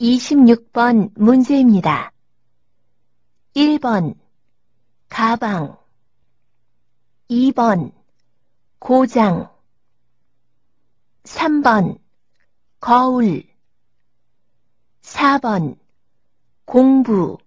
26번 문제입니다. 1번 가방. 2번 고장. 3번 거울. 4번 공부.